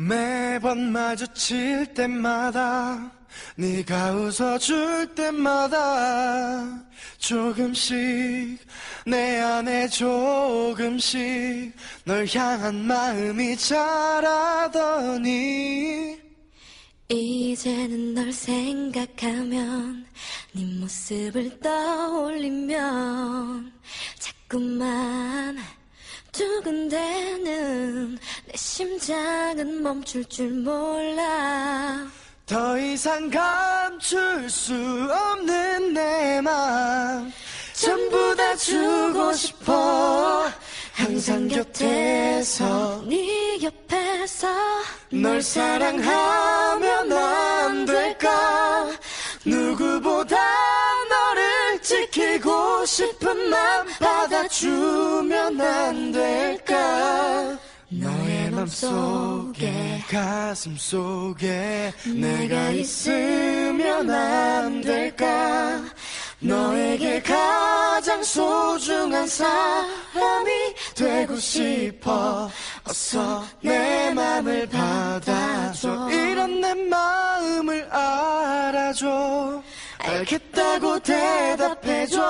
매번 마주칠 때마다 네가 웃어줄 때마다 조금씩 내 안에 조금씩 널 향한 마음이 자라더니 이제는 널 생각하면 네 모습을 떠올리면 자꾸만 두근대는 내 심장은 멈출 줄 몰라. 더 이상 감출 수 없는 내 맘 전부 다 주고 싶어. 항상 곁에서. 네 옆에서 널 사랑하면 안 될까? 누구보다 너를 지키고 싶은 맘 받아주면 안 될까 맘 속에 가슴 속에 내가 있으면 안 될까? 너에게 가장 소중한 사람이 되고 싶어. 어서 내 맘을 받아줘. 이런 내 마음을 알아줘. 알겠다고 대답해줘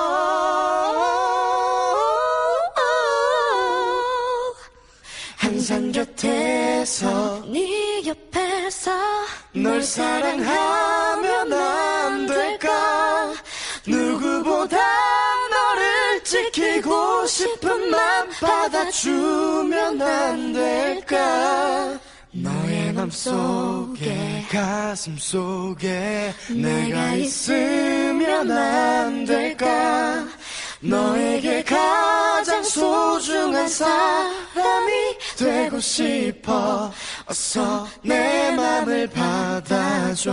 항상 곁에서 네 옆에서 널 사랑하면 안 될까? 누구보다 너를 지키고 싶은 맘 받아주면 안 될까? 너의 맘 속에 가슴 속에 내가 있으면 안 될까? 너에게 가장 소중한 사람이 되고 싶어. 어서 내 맘을 받아줘